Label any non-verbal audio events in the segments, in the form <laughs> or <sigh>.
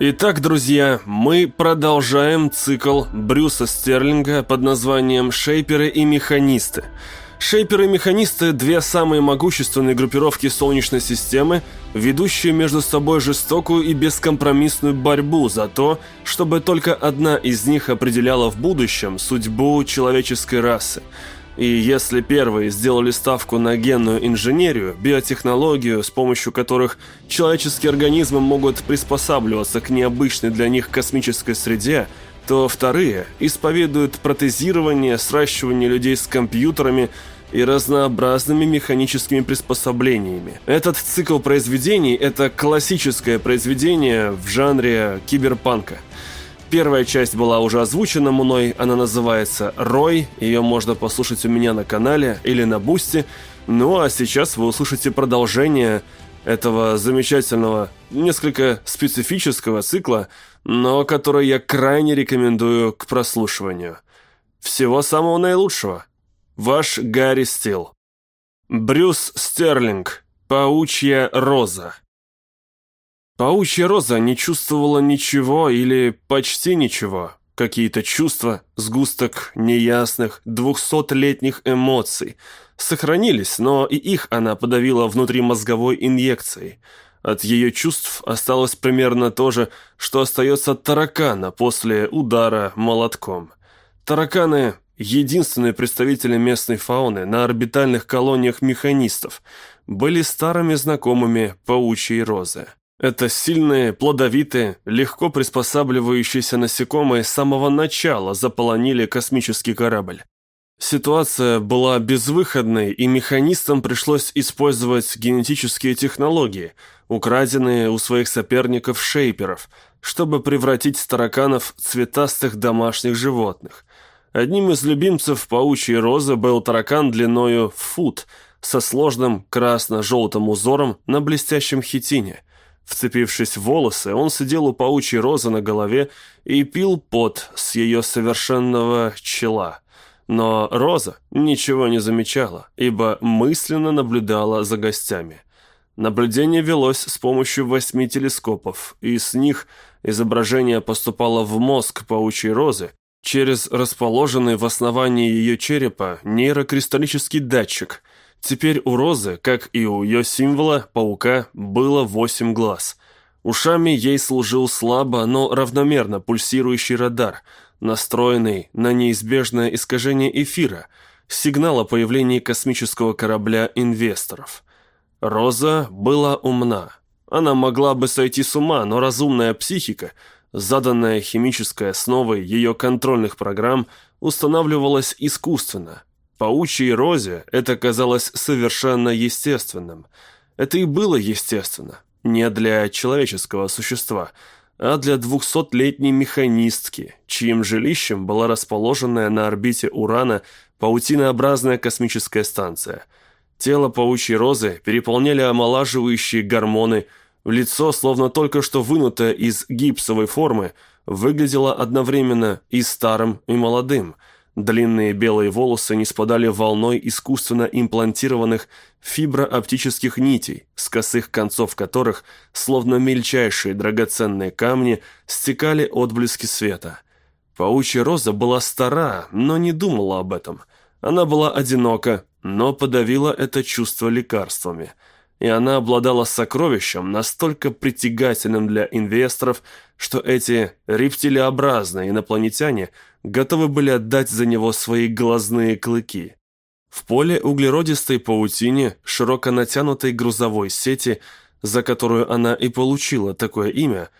Итак, друзья, мы продолжаем цикл Брюса Стерлинга под названием «Шейперы и механисты». Шейперы и механисты – две самые могущественные группировки Солнечной системы, ведущие между собой жестокую и бескомпромиссную борьбу за то, чтобы только одна из них определяла в будущем судьбу человеческой расы – и если первые сделали ставку на генную инженерию, биотехнологию, с помощью которых человеческие организмы могут приспосабливаться к необычной для них космической среде, то вторые исповедуют протезирование, сращивание людей с компьютерами и разнообразными механическими приспособлениями. Этот цикл произведений – это классическое произведение в жанре киберпанка – Первая часть была уже озвучена мной, она называется «Рой», ее можно послушать у меня на канале или на Бусти. Ну а сейчас вы услышите продолжение этого замечательного, несколько специфического цикла, но который я крайне рекомендую к прослушиванию. Всего самого наилучшего. Ваш Гарри Стил. Брюс Стерлинг. Паучья роза. Паучья роза не чувствовала ничего или почти ничего. Какие-то чувства, сгусток неясных, двухсотлетних эмоций. Сохранились, но и их она подавила внутри мозговой инъекцией. От ее чувств осталось примерно то же, что остается от таракана после удара молотком. Тараканы – единственные представители местной фауны на орбитальных колониях механистов, были старыми знакомыми паучьей розы. Это сильные, плодовитые, легко приспосабливающиеся насекомые с самого начала заполонили космический корабль. Ситуация была безвыходной, и механистам пришлось использовать генетические технологии, украденные у своих соперников-шейперов, чтобы превратить тараканов в цветастых домашних животных. Одним из любимцев паучьей розы был таракан длиною в фут, со сложным красно-желтым узором на блестящем хитине – Вцепившись в волосы, он сидел у паучьей розы на голове и пил пот с ее совершенного чела. Но Роза ничего не замечала, ибо мысленно наблюдала за гостями. Наблюдение велось с помощью восьми телескопов, и с них изображение поступало в мозг паучьей розы через расположенный в основании ее черепа нейрокристаллический датчик – Теперь у Розы, как и у ее символа, паука, было восемь глаз. Ушами ей служил слабо, но равномерно пульсирующий радар, настроенный на неизбежное искажение эфира, сигнал о появлении космического корабля инвесторов. Роза была умна. Она могла бы сойти с ума, но разумная психика, заданная химической основой ее контрольных программ, устанавливалась искусственно – Паучьей розе это казалось совершенно естественным. Это и было естественно. Не для человеческого существа, а для двухсотлетней механистки, чьим жилищем была расположенная на орбите Урана паутинообразная космическая станция. Тело паучьей розы переполняли омолаживающие гормоны, лицо, словно только что вынутое из гипсовой формы, выглядело одновременно и старым, и молодым – Длинные белые волосы не спадали волной искусственно имплантированных фиброоптических нитей, с косых концов которых, словно мельчайшие драгоценные камни, стекали отблески света. Паучья роза была стара, но не думала об этом. Она была одинока, но подавила это чувство лекарствами. И она обладала сокровищем, настолько притягательным для инвесторов, что эти рептилиобразные инопланетяне – готовы были отдать за него свои глазные клыки. В поле углеродистой паутине, широко натянутой грузовой сети, за которую она и получила такое имя,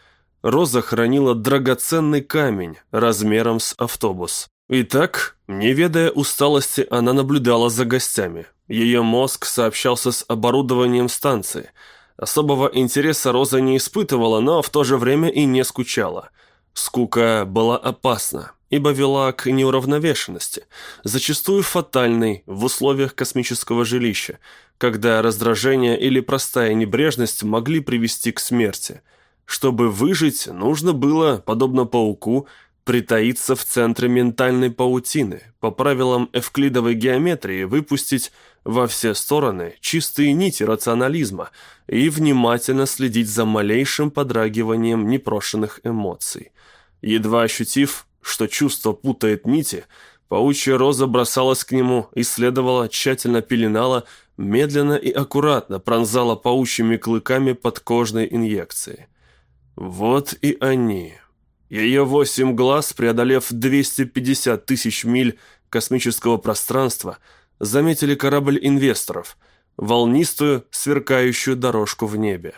Роза хранила драгоценный камень размером с автобус. Итак, не ведая усталости, она наблюдала за гостями. Ее мозг сообщался с оборудованием станции. Особого интереса Роза не испытывала, но в то же время и не скучала. Скука была опасна ибо вела к неуравновешенности, зачастую фатальной в условиях космического жилища, когда раздражение или простая небрежность могли привести к смерти. Чтобы выжить, нужно было, подобно пауку, притаиться в центре ментальной паутины, по правилам эвклидовой геометрии выпустить во все стороны чистые нити рационализма и внимательно следить за малейшим подрагиванием непрошенных эмоций. Едва ощутив, что чувство путает нити, паучья роза бросалась к нему, исследовала, тщательно пеленала, медленно и аккуратно пронзала паучьими клыками подкожной инъекции. Вот и они. Ее восемь глаз, преодолев 250 тысяч миль космического пространства, заметили корабль инвесторов, волнистую, сверкающую дорожку в небе.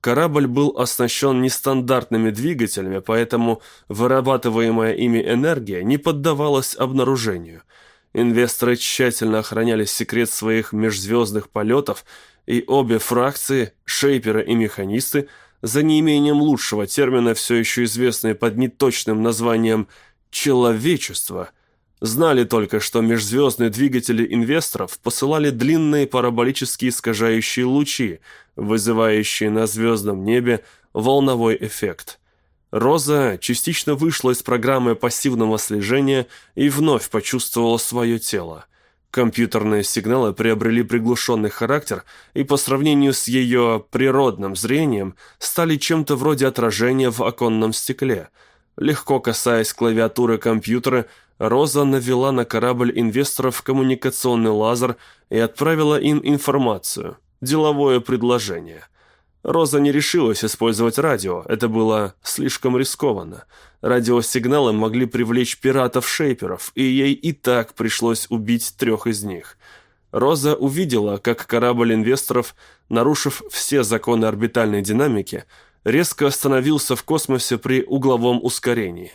Корабль был оснащен нестандартными двигателями, поэтому вырабатываемая ими энергия не поддавалась обнаружению. Инвесторы тщательно охраняли секрет своих межзвездных полетов, и обе фракции, шейперы и механисты, за неимением лучшего термина, все еще известные под неточным названием «человечество», Знали только, что межзвездные двигатели инвесторов посылали длинные параболические искажающие лучи, вызывающие на звездном небе волновой эффект. Роза частично вышла из программы пассивного слежения и вновь почувствовала свое тело. Компьютерные сигналы приобрели приглушенный характер и по сравнению с ее природным зрением стали чем-то вроде отражения в оконном стекле. Легко касаясь клавиатуры компьютера, Роза навела на корабль инвесторов коммуникационный лазер и отправила им информацию, деловое предложение. Роза не решилась использовать радио, это было слишком рискованно. Радиосигналы могли привлечь пиратов-шейперов, и ей и так пришлось убить трех из них. Роза увидела, как корабль инвесторов, нарушив все законы орбитальной динамики, резко остановился в космосе при угловом ускорении.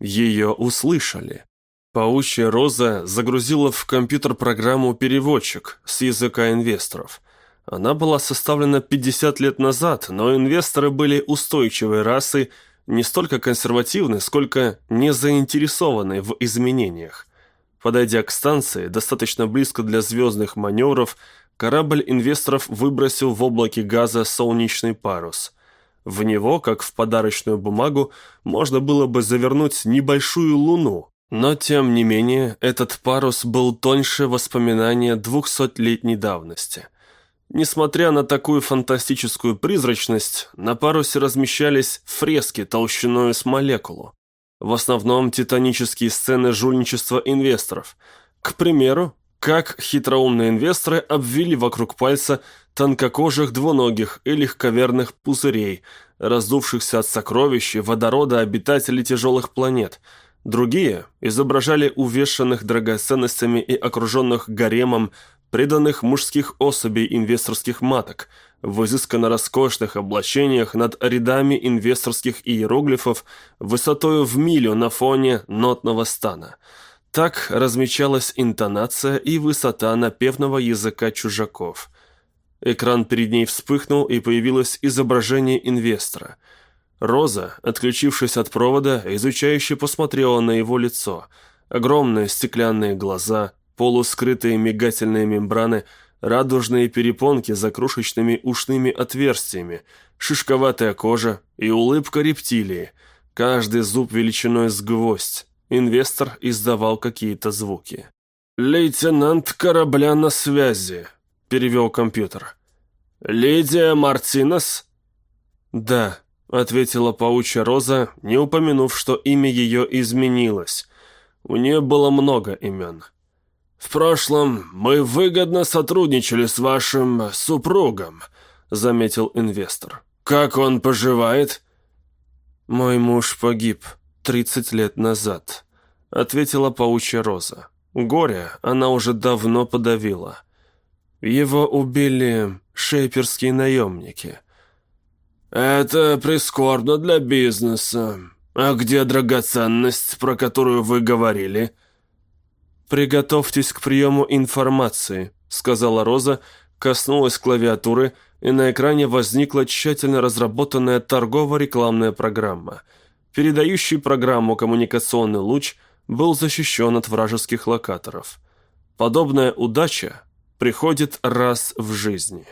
Ее услышали. Паучья роза загрузила в компьютер программу «Переводчик» с языка инвесторов. Она была составлена 50 лет назад, но инвесторы были устойчивой расой, не столько консервативны, сколько не заинтересованы в изменениях. Подойдя к станции, достаточно близко для звездных маневров, корабль инвесторов выбросил в облаке газа солнечный парус. В него, как в подарочную бумагу, можно было бы завернуть небольшую луну, но, тем не менее, этот парус был тоньше воспоминания двухсотлетней давности. Несмотря на такую фантастическую призрачность, на парусе размещались фрески толщиной с молекулу. В основном титанические сцены жульничества инвесторов. К примеру, как хитроумные инвесторы обвили вокруг пальца тонкокожих двуногих и легковерных пузырей, раздувшихся от сокровищ и водорода обитателей тяжелых планет – Другие изображали увешанных драгоценностями и окруженных гаремом преданных мужских особей инвесторских маток в изысканно роскошных облачениях над рядами инвесторских иероглифов высотою в милю на фоне нотного стана. Так размечалась интонация и высота напевного языка чужаков. Экран перед ней вспыхнул, и появилось изображение инвестора – Роза, отключившись от провода, изучающе посмотрела на его лицо. Огромные стеклянные глаза, полускрытые мигательные мембраны, радужные перепонки за крошечными ушными отверстиями, шишковатая кожа и улыбка рептилии. Каждый зуб величиной с гвоздь. Инвестор издавал какие-то звуки. «Лейтенант корабля на связи», — перевел компьютер. «Лидия Мартинес?» «Да», ответила паучья роза, не упомянув, что имя ее изменилось. У нее было много имен. «В прошлом мы выгодно сотрудничали с вашим супругом», — заметил инвестор. «Как он поживает?» «Мой муж погиб тридцать лет назад», — ответила паучья роза. Горе она уже давно подавила. Его убили шейперские наемники — «Это прискорбно для бизнеса. А где драгоценность, про которую вы говорили?» «Приготовьтесь к приему информации», — сказала Роза, коснулась клавиатуры, и на экране возникла тщательно разработанная торгово-рекламная программа. Передающий программу коммуникационный луч был защищен от вражеских локаторов. Подобная удача приходит раз в жизни.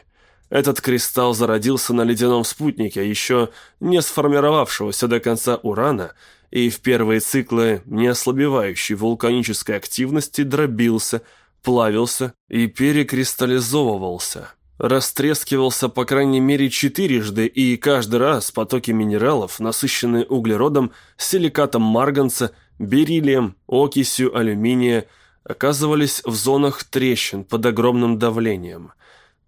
Этот кристалл зародился на ледяном спутнике, еще не сформировавшегося до конца урана, и в первые циклы неослабевающей вулканической активности дробился, плавился и перекристаллизовывался. Растрескивался по крайней мере четырежды, и каждый раз потоки минералов, насыщенные углеродом, силикатом марганца, бериллием, окисью алюминия, оказывались в зонах трещин под огромным давлением.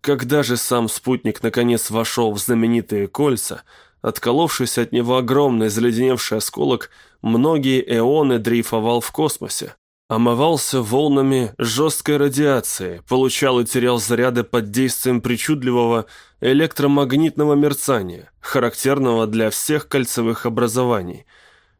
Когда же сам спутник наконец вошел в знаменитые кольца, отколовшись от него огромный заледеневший осколок, многие эоны дрейфовал в космосе, омывался волнами жесткой радиации, получал и терял заряды под действием причудливого электромагнитного мерцания, характерного для всех кольцевых образований.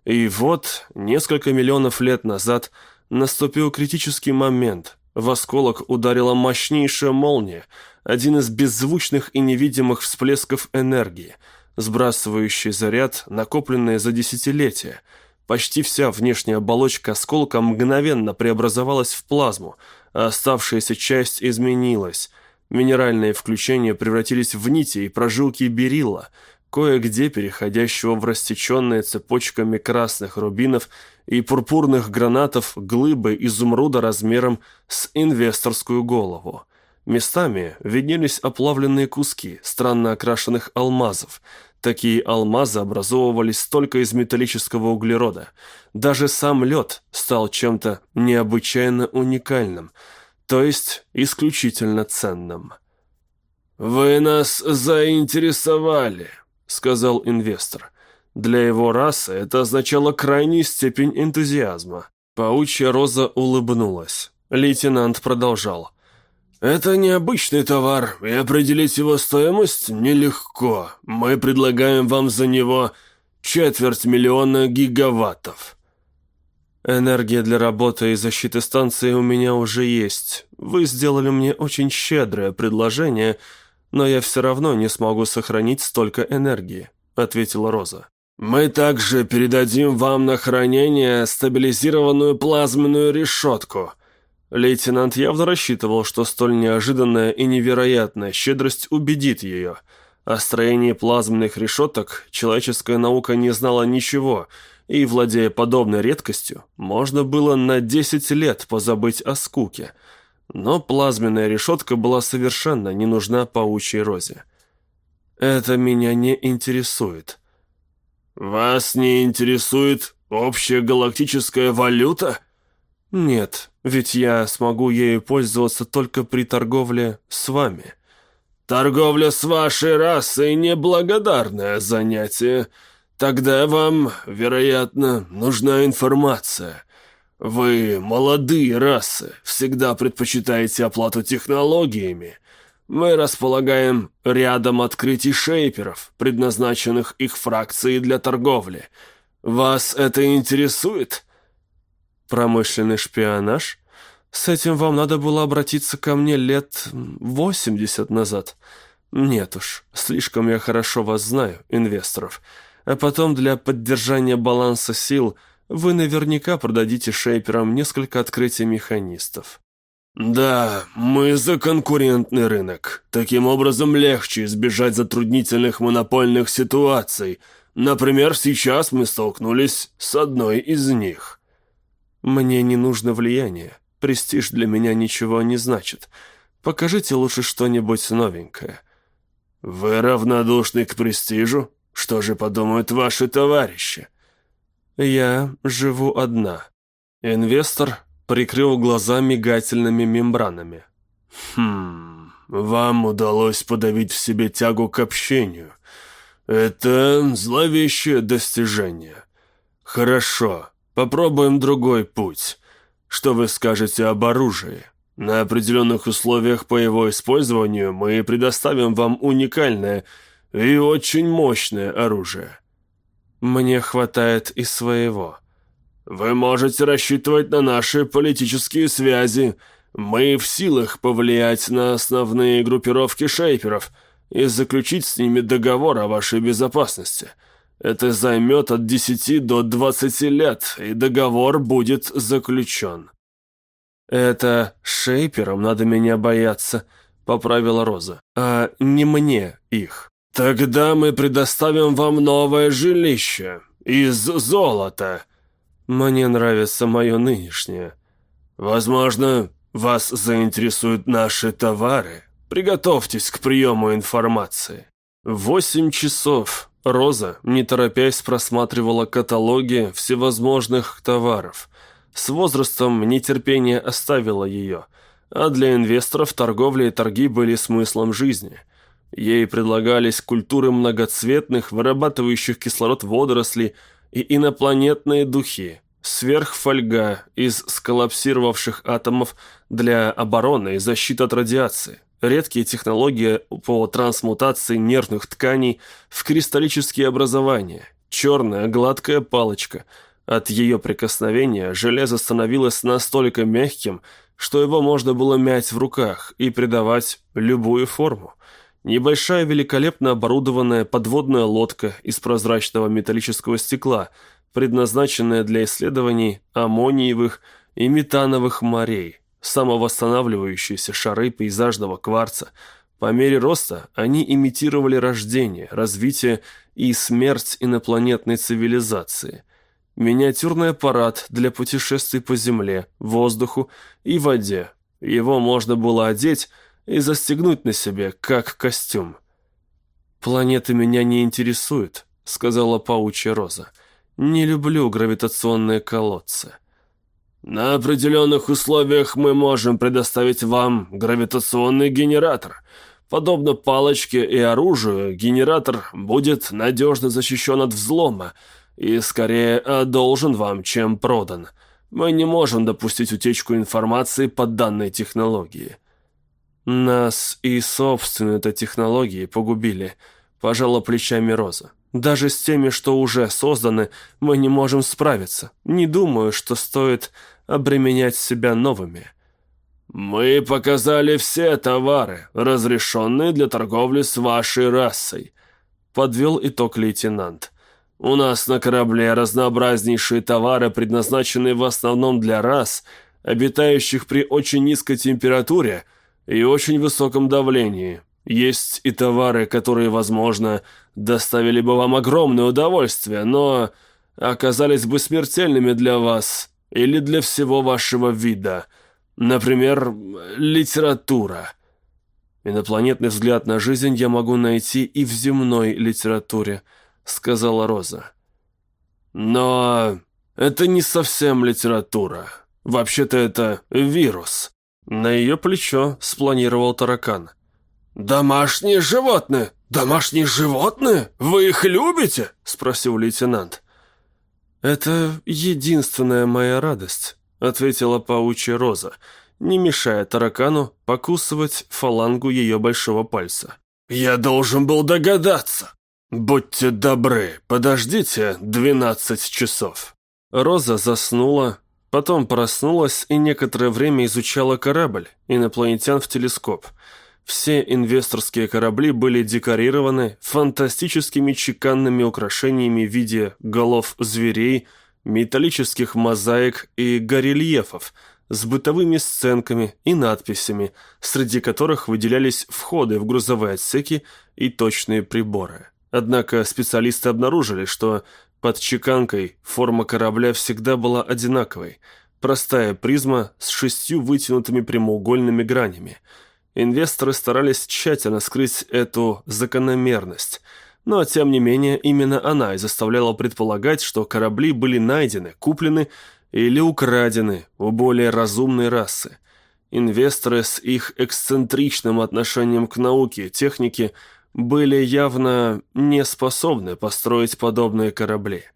И вот, несколько миллионов лет назад, наступил критический момент. В осколок ударила мощнейшая молния, один из беззвучных и невидимых всплесков энергии, сбрасывающий заряд, накопленный за десятилетия – Почти вся внешняя оболочка осколка мгновенно преобразовалась в плазму, а оставшаяся часть изменилась. Минеральные включения превратились в нити и прожилки берилла, кое-где переходящего в растеченные цепочками красных рубинов и пурпурных гранатов глыбы изумруда размером с инвесторскую голову. Местами виднелись оплавленные куски странно окрашенных алмазов – Такие алмазы образовывались только из металлического углерода. Даже сам лед стал чем-то необычайно уникальным, то есть исключительно ценным. «Вы нас заинтересовали», — сказал инвестор. Для его расы это означало крайнюю степень энтузиазма. Паучья роза улыбнулась. Лейтенант продолжал. Это необычный товар, и определить его стоимость нелегко. Мы предлагаем вам за него четверть миллиона гигаваттов. Энергия для работы и защиты станции у меня уже есть. Вы сделали мне очень щедрое предложение, но я все равно не смогу сохранить столько энергии», — ответила Роза. «Мы также передадим вам на хранение стабилизированную плазменную решетку», Лейтенант явно рассчитывал, что столь неожиданная и невероятная щедрость убедит ее. О строении плазменных решеток человеческая наука не знала ничего, и, владея подобной редкостью, можно было на 10 лет позабыть о скуке. Но плазменная решетка была совершенно не нужна паучьей розе. «Это меня не интересует». «Вас не интересует общая галактическая валюта?» «Нет, ведь я смогу ею пользоваться только при торговле с вами». «Торговля с вашей расой — неблагодарное занятие. Тогда вам, вероятно, нужна информация. Вы молодые расы, всегда предпочитаете оплату технологиями. Мы располагаем рядом открытий шейперов, предназначенных их фракцией для торговли. Вас это интересует?» Промышленный шпионаж? С этим вам надо было обратиться ко мне лет восемьдесят назад. Нет уж, слишком я хорошо вас знаю, инвесторов. А потом для поддержания баланса сил вы наверняка продадите шейперам несколько открытий механистов. «Да, мы за конкурентный рынок. Таким образом легче избежать затруднительных монопольных ситуаций. Например, сейчас мы столкнулись с одной из них». Мне не нужно влияние. Престиж для меня ничего не значит. Покажите лучше что-нибудь новенькое». «Вы равнодушны к престижу? Что же подумают ваши товарищи?» «Я живу одна». Инвестор прикрыл глаза мигательными мембранами. «Хм, вам удалось подавить в себе тягу к общению. Это зловещее достижение. Хорошо, Попробуем другой путь. Что вы скажете об оружии? На определенных условиях по его использованию мы предоставим вам уникальное и очень мощное оружие. Мне хватает и своего. Вы можете рассчитывать на наши политические связи. Мы в силах повлиять на основные группировки шейперов и заключить с ними договор о вашей безопасности – это займет от 10 до 20 лет, и договор будет заключен». «Это шейперам надо меня бояться», — поправила Роза, «а не мне их». «Тогда мы предоставим вам новое жилище из золота». «Мне нравится мое нынешнее». «Возможно, вас заинтересуют наши товары. Приготовьтесь к приему информации». Восемь часов Роза, не торопясь, просматривала каталоги всевозможных товаров. С возрастом нетерпение оставило ее, а для инвесторов торговля и торги были смыслом жизни. Ей предлагались культуры многоцветных, вырабатывающих кислород водорослей и инопланетные духи, сверхфольга из сколлапсировавших атомов для обороны и защиты от радиации, редкие технологии по трансмутации нервных тканей в кристаллические образования, черная гладкая палочка. От ее прикосновения железо становилось настолько мягким, что его можно было мять в руках и придавать любую форму. Небольшая великолепно оборудованная подводная лодка из прозрачного металлического стекла – предназначенная для исследований аммониевых и метановых морей, самовосстанавливающиеся шары пейзажного кварца. По мере роста они имитировали рождение, развитие и смерть инопланетной цивилизации. Миниатюрный аппарат для путешествий по земле, воздуху и воде. Его можно было одеть и застегнуть на себе, как костюм. «Планеты меня не интересуют», — сказала паучья роза. Не люблю гравитационные колодцы. На определенных условиях мы можем предоставить вам гравитационный генератор. Подобно палочке и оружию, генератор будет надежно защищен от взлома и скорее должен вам, чем продан. Мы не можем допустить утечку информации по данной технологии. Нас и собственные-то технологии погубили, пожала плечами Роза. Даже с теми, что уже созданы, мы не можем справиться. Не думаю, что стоит обременять себя новыми. Мы показали все товары, разрешенные для торговли с вашей расой, подвел итог лейтенант. У нас на корабле разнообразнейшие товары, предназначенные в основном для рас, обитающих при очень низкой температуре и очень высоком давлении. Есть и товары, которые, возможно, доставили бы вам огромное удовольствие, но оказались бы смертельными для вас или для всего вашего вида. Например, литература. Инопланетный взгляд на жизнь я могу найти и в земной литературе, сказала Роза. Но это не совсем литература. Вообще-то это вирус. На ее плечо спланировал таракан. «Домашние животные! Домашние животные? Вы их любите?» – спросил лейтенант. «Это единственная моя радость», – ответила паучья роза, не мешая таракану покусывать фалангу ее большого пальца. «Я должен был догадаться. Будьте добры, подождите двенадцать часов». Роза заснула, потом проснулась и некоторое время изучала корабль, инопланетян в телескоп – все инвесторские корабли были декорированы фантастическими чеканными украшениями в виде голов зверей, металлических мозаик и горельефов с бытовыми сценками и надписями, среди которых выделялись входы в грузовые отсеки и точные приборы. Однако специалисты обнаружили, что под чеканкой форма корабля всегда была одинаковой – простая призма с шестью вытянутыми прямоугольными гранями – Инвесторы старались тщательно скрыть эту закономерность, но тем не менее именно она и заставляла предполагать, что корабли были найдены, куплены или украдены у более разумной расы. Инвесторы с их эксцентричным отношением к науке и технике были явно не способны построить подобные корабли –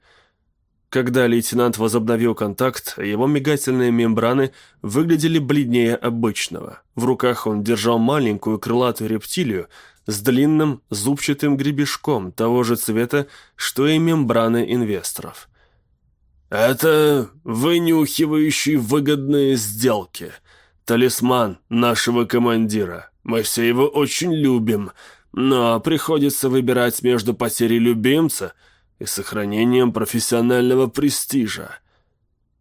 когда лейтенант возобновил контакт, его мигательные мембраны выглядели бледнее обычного. В руках он держал маленькую крылатую рептилию с длинным зубчатым гребешком того же цвета, что и мембраны инвесторов. «Это вынюхивающий выгодные сделки. Талисман нашего командира. Мы все его очень любим, но приходится выбирать между потерей любимца – и сохранением профессионального престижа.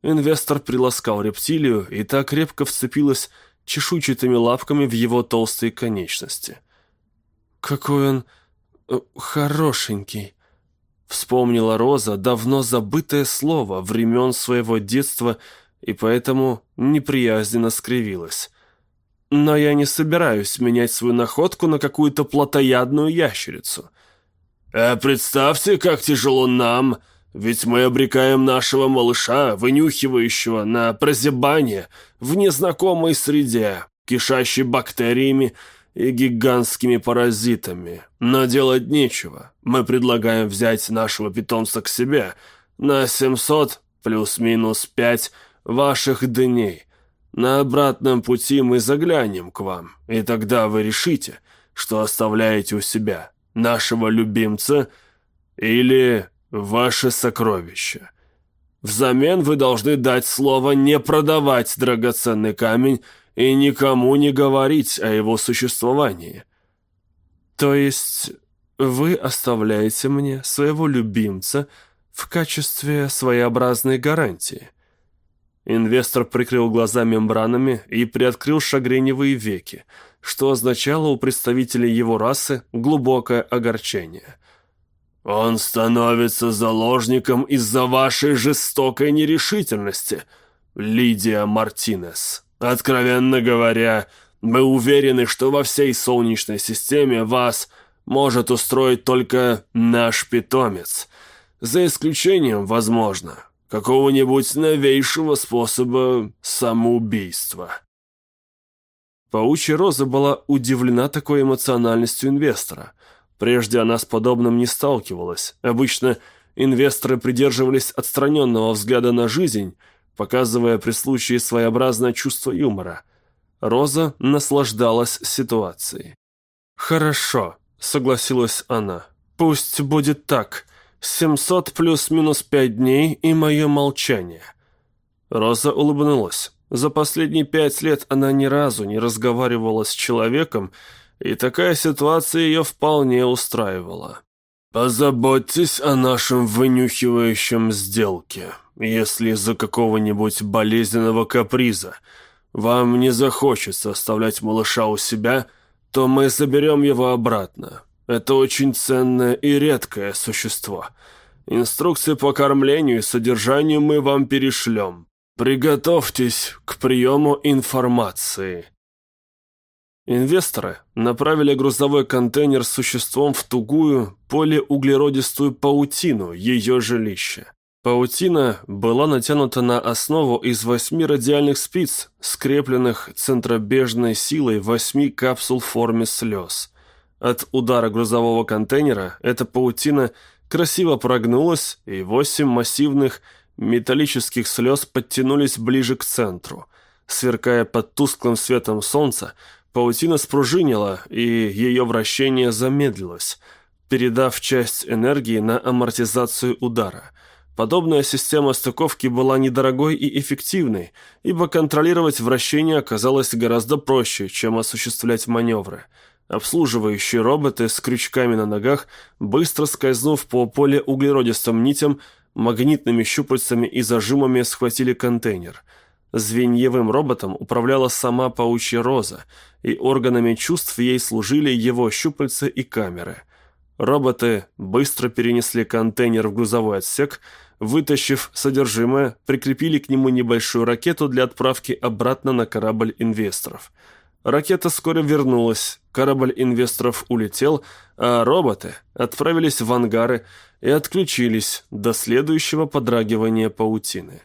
Инвестор приласкал рептилию и так крепко вцепилась чешуйчатыми лапками в его толстые конечности. «Какой он э, хорошенький!» Вспомнила Роза давно забытое слово времен своего детства и поэтому неприязненно скривилась. «Но я не собираюсь менять свою находку на какую-то плотоядную ящерицу». «А представьте, как тяжело нам, ведь мы обрекаем нашего малыша, вынюхивающего на прозябание в незнакомой среде, кишащей бактериями и гигантскими паразитами. Но делать нечего. Мы предлагаем взять нашего питомца к себе на 700 плюс-минус 5 ваших дней. На обратном пути мы заглянем к вам, и тогда вы решите, что оставляете у себя нашего любимца или ваше сокровище. Взамен вы должны дать слово не продавать драгоценный камень и никому не говорить о его существовании. То есть вы оставляете мне своего любимца в качестве своеобразной гарантии? Инвестор прикрыл глаза мембранами и приоткрыл шагреневые веки, что означало у представителей его расы глубокое огорчение. «Он становится заложником из-за вашей жестокой нерешительности, Лидия Мартинес». Откровенно говоря, мы уверены, что во всей Солнечной системе вас может устроить только наш питомец. За исключением, возможно, какого-нибудь новейшего способа самоубийства. Паучья Роза была удивлена такой эмоциональностью инвестора. Прежде она с подобным не сталкивалась. Обычно инвесторы придерживались отстраненного взгляда на жизнь – показывая при случае своеобразное чувство юмора. Роза наслаждалась ситуацией. «Хорошо», — согласилась она. «Пусть будет так. 700 плюс-минус 5 дней и мое молчание». Роза улыбнулась. За последние пять лет она ни разу не разговаривала с человеком, и такая ситуация ее вполне устраивала. «Позаботьтесь о нашем вынюхивающем сделке», если из-за какого-нибудь болезненного каприза вам не захочется оставлять малыша у себя, то мы заберем его обратно. Это очень ценное и редкое существо. Инструкции по кормлению и содержанию мы вам перешлем. Приготовьтесь к приему информации». Инвесторы направили грузовой контейнер с существом в тугую, полиуглеродистую паутину ее жилища. Паутина была натянута на основу из восьми радиальных спиц, скрепленных центробежной силой восьми капсул в форме слез. От удара грузового контейнера эта паутина красиво прогнулась, и восемь массивных металлических слез подтянулись ближе к центру. Сверкая под тусклым светом солнца, паутина спружинила, и ее вращение замедлилось, передав часть энергии на амортизацию удара – Подобная система стыковки была недорогой и эффективной, ибо контролировать вращение оказалось гораздо проще, чем осуществлять маневры. Обслуживающие роботы с крючками на ногах, быстро скользнув по полиуглеродистым нитям, магнитными щупальцами и зажимами схватили контейнер. Звеньевым роботом управляла сама паучья роза, и органами чувств ей служили его щупальца и камеры. Роботы быстро перенесли контейнер в грузовой отсек – Вытащив содержимое, прикрепили к нему небольшую ракету для отправки обратно на корабль инвесторов. Ракета вскоре вернулась, корабль инвесторов улетел, а роботы отправились в ангары и отключились до следующего подрагивания паутины.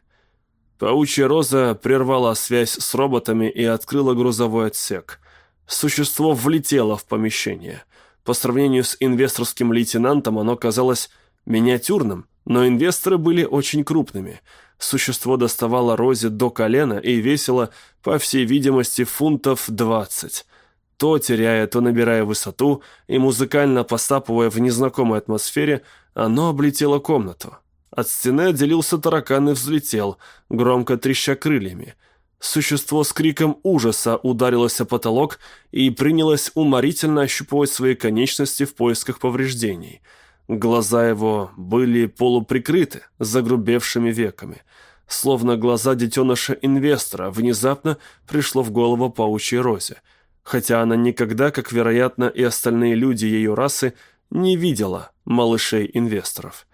Паучья роза прервала связь с роботами и открыла грузовой отсек. Существо влетело в помещение. По сравнению с инвесторским лейтенантом оно казалось миниатюрным, но инвесторы были очень крупными. Существо доставало Розе до колена и весило, по всей видимости, фунтов двадцать. То теряя, то набирая высоту и музыкально посапывая в незнакомой атмосфере, оно облетело комнату. От стены отделился таракан и взлетел, громко треща крыльями. Существо с криком ужаса ударилось о потолок и принялось уморительно ощупывать свои конечности в поисках повреждений – Глаза его были полуприкрыты загрубевшими веками. Словно глаза детеныша-инвестора внезапно пришло в голову паучьей розе. Хотя она никогда, как, вероятно, и остальные люди ее расы, не видела малышей-инвесторов.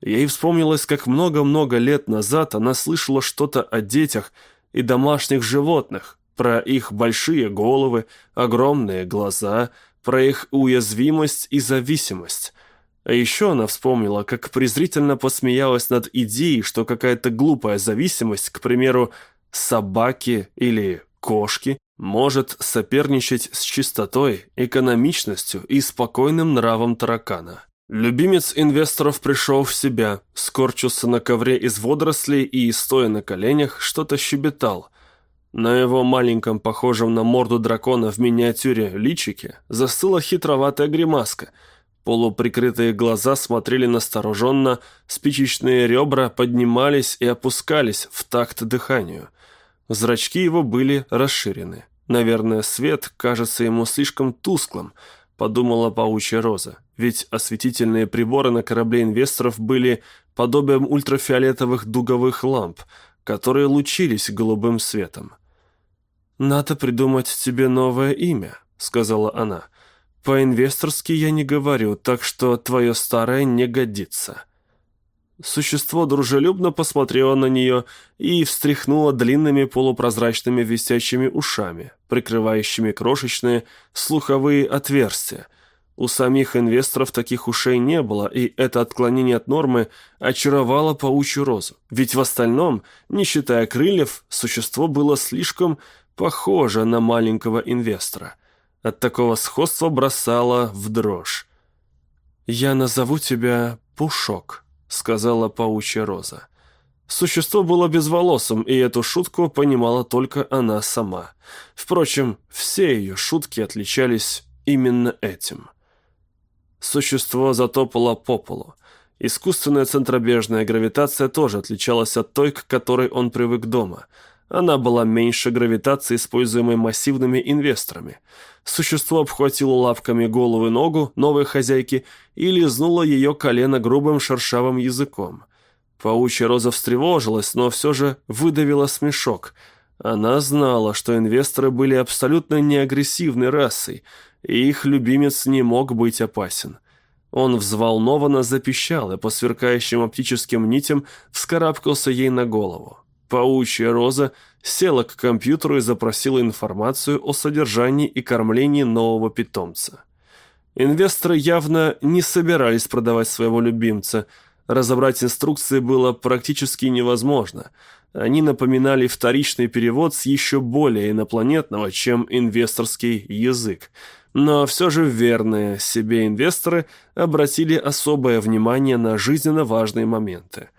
Ей вспомнилось, как много-много лет назад она слышала что-то о детях и домашних животных, про их большие головы, огромные глаза, про их уязвимость и зависимость. А еще она вспомнила, как презрительно посмеялась над идеей, что какая-то глупая зависимость, к примеру, собаки или кошки, может соперничать с чистотой, экономичностью и спокойным нравом таракана. Любимец инвесторов пришел в себя, скорчился на ковре из водорослей и, стоя на коленях, что-то щебетал. На его маленьком, похожем на морду дракона в миниатюре личике застыла хитроватая гримаска. Полуприкрытые глаза смотрели настороженно, спичечные ребра поднимались и опускались в такт дыханию. Зрачки его были расширены. Наверное, свет кажется ему слишком тусклым, подумала паучья роза, ведь осветительные приборы на корабле инвесторов были подобием ультрафиолетовых дуговых ламп, которые лучились голубым светом. «Надо придумать тебе новое имя», — сказала она. «По-инвесторски я не говорю, так что твое старое не годится». Существо дружелюбно посмотрело на нее и встряхнуло длинными полупрозрачными висячими ушами, прикрывающими крошечные слуховые отверстия. У самих инвесторов таких ушей не было, и это отклонение от нормы очаровало паучью розу. Ведь в остальном, не считая крыльев, существо было слишком похоже на маленького инвестора. От такого сходства бросало в дрожь. «Я назову тебя Пушок», сказала паучья роза. Существо было безволосым, и эту шутку понимала только она сама. Впрочем, все ее шутки отличались именно этим. Существо затопало по полу. Искусственная центробежная гравитация тоже отличалась от той, к которой он привык дома – она была меньше гравитации, используемой массивными инвесторами. Существо обхватило лапками голову и ногу новой хозяйки и лизнуло ее колено грубым шершавым языком. Паучья роза встревожилась, но все же выдавила смешок. Она знала, что инвесторы были абсолютно неагрессивной расой, и их любимец не мог быть опасен. Он взволнованно запищал и по сверкающим оптическим нитям вскарабкался ей на голову. Паучья роза села к компьютеру и запросила информацию о содержании и кормлении нового питомца. Инвесторы явно не собирались продавать своего любимца. Разобрать инструкции было практически невозможно. Они напоминали вторичный перевод с еще более инопланетного, чем инвесторский язык. Но все же верные себе инвесторы обратили особое внимание на жизненно важные моменты.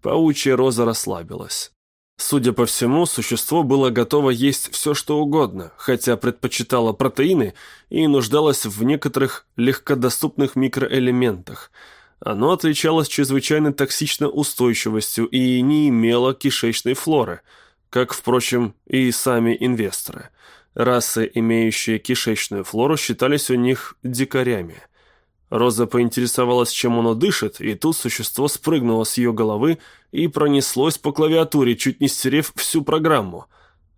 Паучья роза расслабилась. Судя по всему, существо было готово есть все, что угодно, хотя предпочитало протеины и нуждалось в некоторых легкодоступных микроэлементах. Оно отличалось чрезвычайно токсичной устойчивостью и не имело кишечной флоры, как, впрочем, и сами инвесторы. Расы, имеющие кишечную флору, считались у них дикарями – Роза поинтересовалась, чем оно дышит, и тут существо спрыгнуло с ее головы и пронеслось по клавиатуре, чуть не стерев всю программу.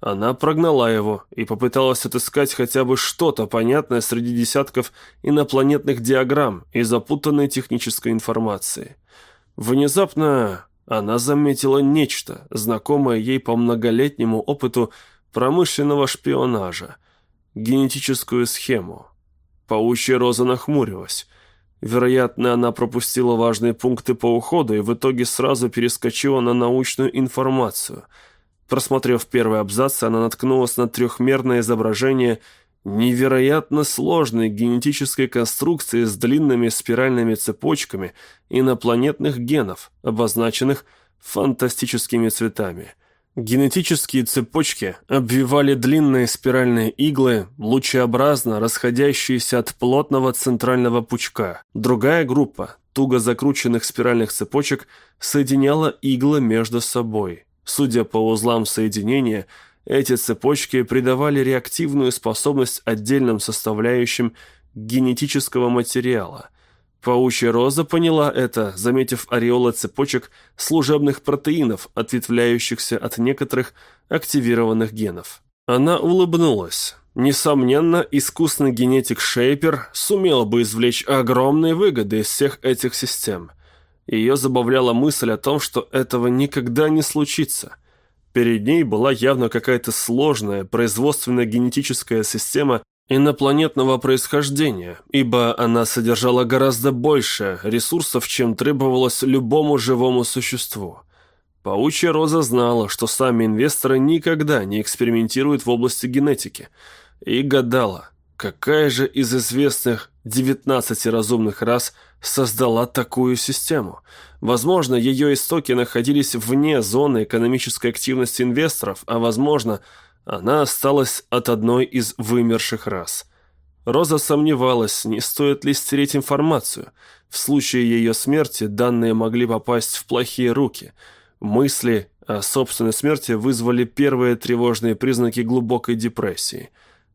Она прогнала его и попыталась отыскать хотя бы что-то понятное среди десятков инопланетных диаграмм и запутанной технической информации. Внезапно она заметила нечто, знакомое ей по многолетнему опыту промышленного шпионажа. Генетическую схему. Паучья роза нахмурилась. Вероятно, она пропустила важные пункты по уходу и в итоге сразу перескочила на научную информацию. Просмотрев первый абзац, она наткнулась на трехмерное изображение невероятно сложной генетической конструкции с длинными спиральными цепочками инопланетных генов, обозначенных фантастическими цветами – Генетические цепочки обвивали длинные спиральные иглы, лучеобразно расходящиеся от плотного центрального пучка. Другая группа туго закрученных спиральных цепочек соединяла иглы между собой. Судя по узлам соединения, эти цепочки придавали реактивную способность отдельным составляющим генетического материала – Паучья роза поняла это, заметив ореолы цепочек служебных протеинов, ответвляющихся от некоторых активированных генов. Она улыбнулась. Несомненно, искусный генетик Шейпер сумел бы извлечь огромные выгоды из всех этих систем. Ее забавляла мысль о том, что этого никогда не случится. Перед ней была явно какая-то сложная производственная генетическая система инопланетного происхождения, ибо она содержала гораздо больше ресурсов, чем требовалось любому живому существу. Паучья Роза знала, что сами инвесторы никогда не экспериментируют в области генетики, и гадала, какая же из известных 19 разумных рас создала такую систему. Возможно, ее истоки находились вне зоны экономической активности инвесторов, а возможно, она осталась от одной из вымерших рас. Роза сомневалась, не стоит ли стереть информацию. В случае ее смерти данные могли попасть в плохие руки – Мысли о собственной смерти вызвали первые тревожные признаки глубокой депрессии.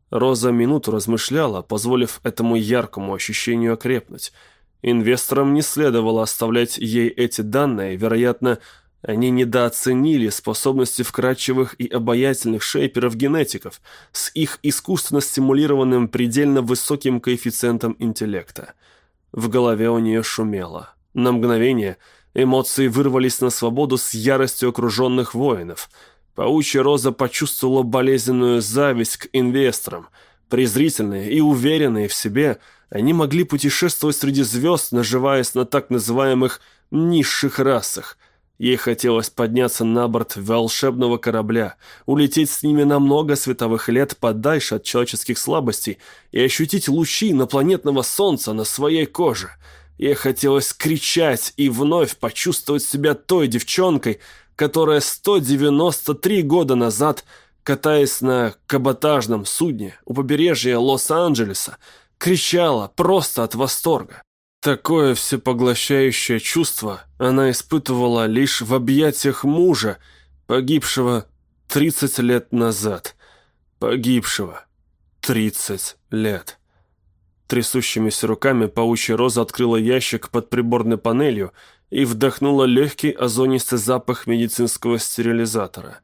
Роза минуту размышляла, позволив этому яркому ощущению окрепнуть. Инвесторам не следовало оставлять ей эти данные, вероятно, они недооценили способности вкрадчивых и обаятельных шейперов-генетиков с их искусственно стимулированным предельно высоким коэффициентом интеллекта. В голове у нее шумело. На мгновение – Эмоции вырвались на свободу с яростью окруженных воинов. Паучья роза почувствовала болезненную зависть к инвесторам. Презрительные и уверенные в себе, они могли путешествовать среди звезд, наживаясь на так называемых «низших расах». Ей хотелось подняться на борт волшебного корабля, улететь с ними на много световых лет подальше от человеческих слабостей и ощутить лучи инопланетного солнца на своей коже – Ей хотелось кричать и вновь почувствовать себя той девчонкой, которая 193 года назад, катаясь на каботажном судне у побережья Лос-Анджелеса, кричала просто от восторга. Такое всепоглощающее чувство она испытывала лишь в объятиях мужа, погибшего 30 лет назад. Погибшего 30 лет. Трясущимися руками паучья роза открыла ящик под приборной панелью и вдохнула легкий озонистый запах медицинского стерилизатора.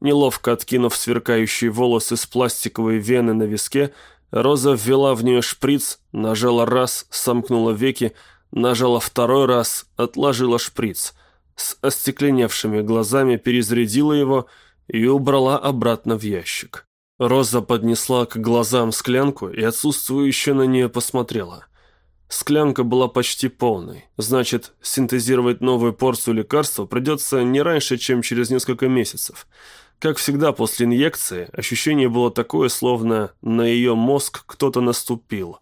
Неловко откинув сверкающие волосы с пластиковой вены на виске, Роза ввела в нее шприц, нажала раз, сомкнула веки, нажала второй раз, отложила шприц. С остекленевшими глазами перезарядила его и убрала обратно в ящик. Роза поднесла к глазам склянку и отсутствующе на нее посмотрела. Склянка была почти полной. Значит, синтезировать новую порцию лекарства придется не раньше, чем через несколько месяцев. Как всегда после инъекции, ощущение было такое, словно на ее мозг кто-то наступил.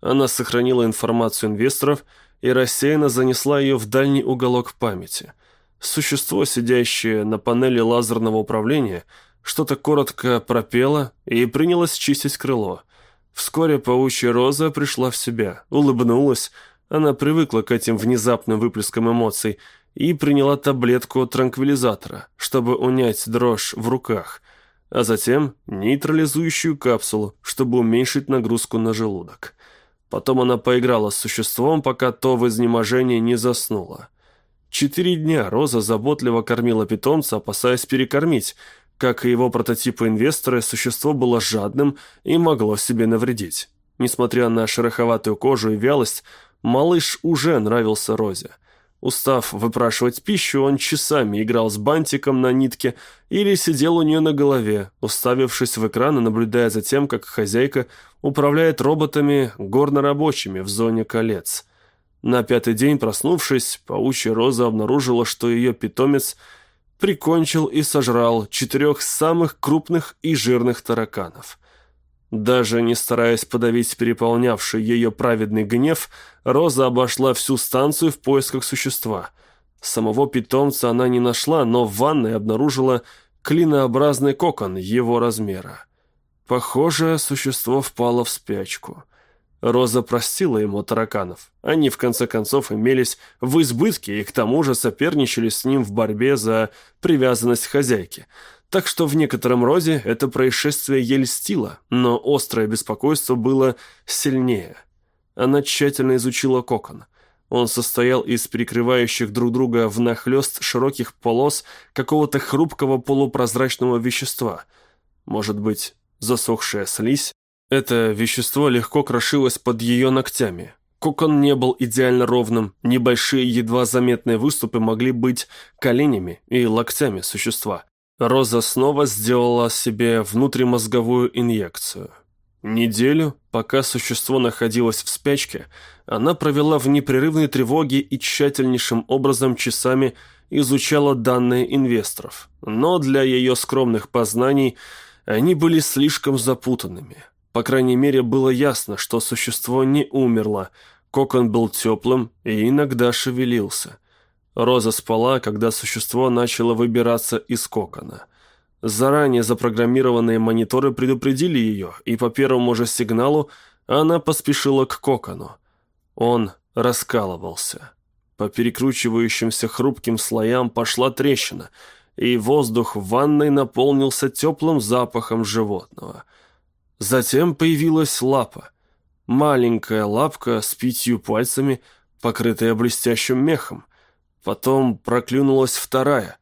Она сохранила информацию инвесторов и рассеянно занесла ее в дальний уголок памяти. Существо, сидящее на панели лазерного управления – что-то коротко пропело и принялось чистить крыло. Вскоре паучья роза пришла в себя, улыбнулась, она привыкла к этим внезапным выплескам эмоций и приняла таблетку транквилизатора, чтобы унять дрожь в руках, а затем нейтрализующую капсулу, чтобы уменьшить нагрузку на желудок. Потом она поиграла с существом, пока то в изнеможении не заснуло. Четыре дня Роза заботливо кормила питомца, опасаясь перекормить – как и его прототипы-инвесторы, существо было жадным и могло себе навредить. Несмотря на шероховатую кожу и вялость, малыш уже нравился Розе. Устав выпрашивать пищу, он часами играл с бантиком на нитке или сидел у нее на голове, уставившись в экран и наблюдая за тем, как хозяйка управляет роботами горнорабочими в зоне колец. На пятый день, проснувшись, паучья Роза обнаружила, что ее питомец – прикончил и сожрал четырех самых крупных и жирных тараканов. Даже не стараясь подавить переполнявший ее праведный гнев, Роза обошла всю станцию в поисках существа. Самого питомца она не нашла, но в ванной обнаружила клинообразный кокон его размера. Похоже, существо впало в спячку. Роза простила ему тараканов. Они, в конце концов, имелись в избытке и к тому же соперничали с ним в борьбе за привязанность хозяйки. Так что в некотором роде это происшествие ей льстило, но острое беспокойство было сильнее. Она тщательно изучила кокон. Он состоял из перекрывающих друг друга внахлёст широких полос какого-то хрупкого полупрозрачного вещества. Может быть, засохшая слизь? Это вещество легко крошилось под ее ногтями. Кокон не был идеально ровным, небольшие едва заметные выступы могли быть коленями и локтями существа. Роза снова сделала себе внутримозговую инъекцию. Неделю, пока существо находилось в спячке, она провела в непрерывной тревоге и тщательнейшим образом часами изучала данные инвесторов. Но для ее скромных познаний они были слишком запутанными. По крайней мере, было ясно, что существо не умерло. Кокон был теплым и иногда шевелился. Роза спала, когда существо начало выбираться из кокона. Заранее запрограммированные мониторы предупредили ее, и по первому же сигналу она поспешила к кокону. Он раскалывался. По перекручивающимся хрупким слоям пошла трещина, и воздух в ванной наполнился теплым запахом животного. Затем появилась лапа. Маленькая лапка с пятью пальцами, покрытая блестящим мехом. Потом проклюнулась вторая,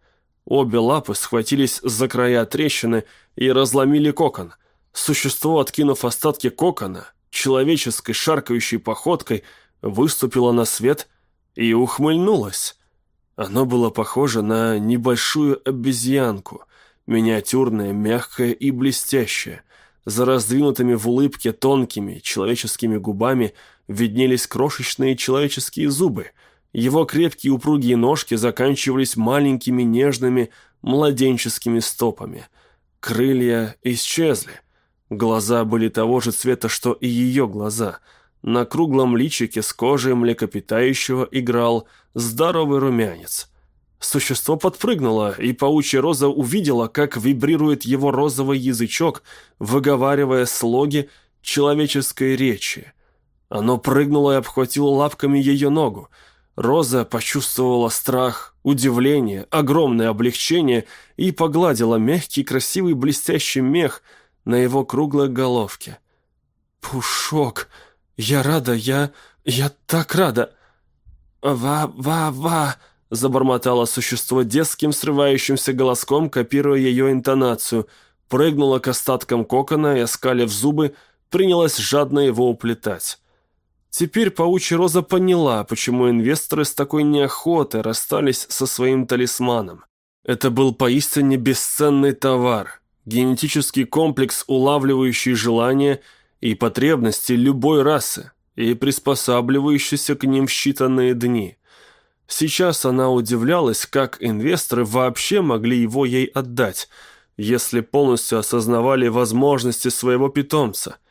Обе лапы схватились за края трещины и разломили кокон. Существо, откинув остатки кокона, человеческой шаркающей походкой, выступило на свет и ухмыльнулось. Оно было похоже на небольшую обезьянку, миниатюрное, мягкое и блестящее. За раздвинутыми в улыбке тонкими человеческими губами виднелись крошечные человеческие зубы — его крепкие упругие ножки заканчивались маленькими нежными младенческими стопами. Крылья исчезли. Глаза были того же цвета, что и ее глаза. На круглом личике с кожей млекопитающего играл здоровый румянец. Существо подпрыгнуло, и паучья роза увидела, как вибрирует его розовый язычок, выговаривая слоги человеческой речи. Оно прыгнуло и обхватило лапками ее ногу. Роза почувствовала страх, удивление, огромное облегчение и погладила мягкий, красивый, блестящий мех на его круглой головке. «Пушок! Я рада, я... я так рада!» «Ва-ва-ва!» — забормотало существо детским срывающимся голоском, копируя ее интонацию, прыгнула к остаткам кокона и, оскалив зубы, принялась жадно его уплетать. Теперь паучья роза поняла, почему инвесторы с такой неохотой расстались со своим талисманом. Это был поистине бесценный товар, генетический комплекс, улавливающий желания и потребности любой расы и приспосабливающийся к ним в считанные дни. Сейчас она удивлялась, как инвесторы вообще могли его ей отдать, если полностью осознавали возможности своего питомца –